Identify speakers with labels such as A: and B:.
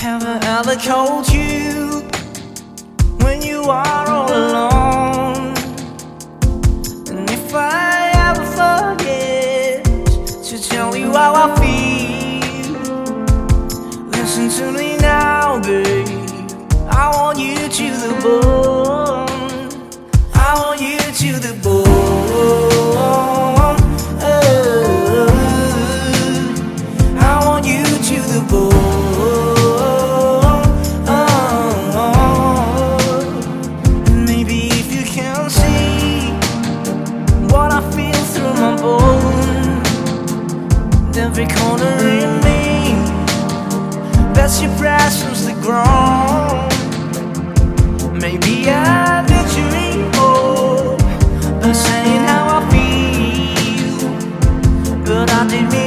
A: Have I ever called you when you are all alone? And if I ever forget to tell you how I feel, listen to me now, babe. I want you to the bone. I want you to the bone. I didn't